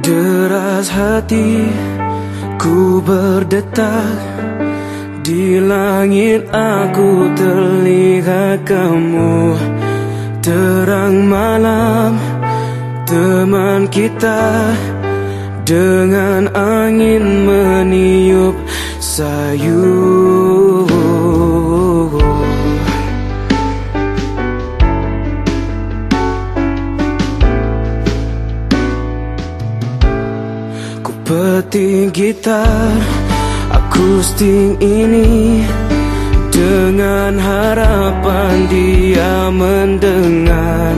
Deras hati ku berdetak Di langit aku terlihat kamu. Terang malam teman kita Dengan angin meniup sayu Peting gitar akustik ini. Dengan harapan dia mendengar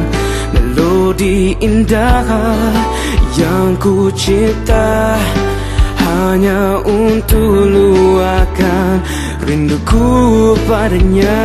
Melodi indah yang ku cipta. Hanya untuk luahkan rinduku padanya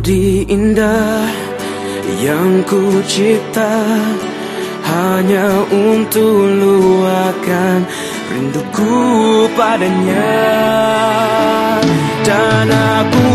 melodi indah yang ku cipta hanya untuk luahkan rinduku padanya. Dan aku